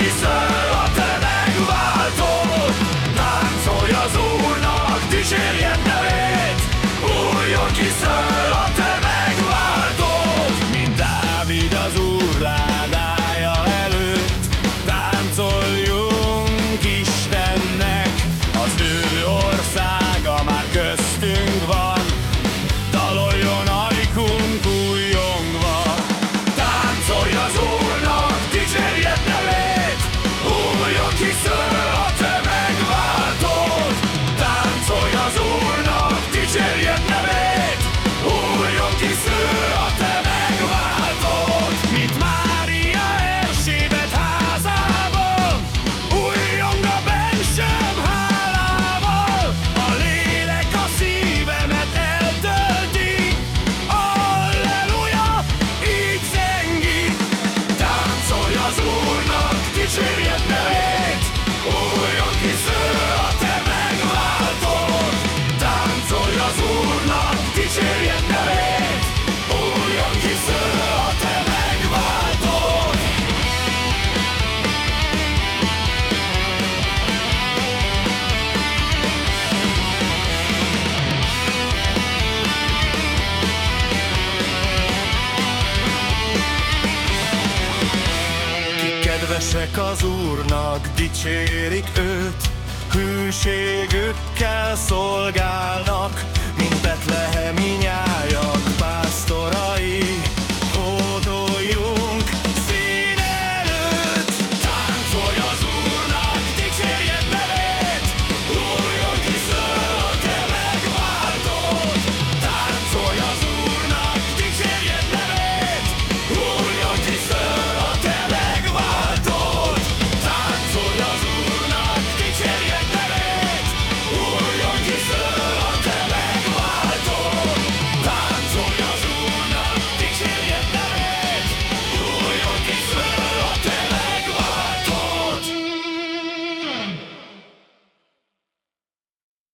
Kiszel a te megváltód Láncolj az Úrnak, dicsérjen nevét Újjon kiszel Hősek az Úrnak dicsérik őt, Hűségükkel szolgálnak, mint pásztora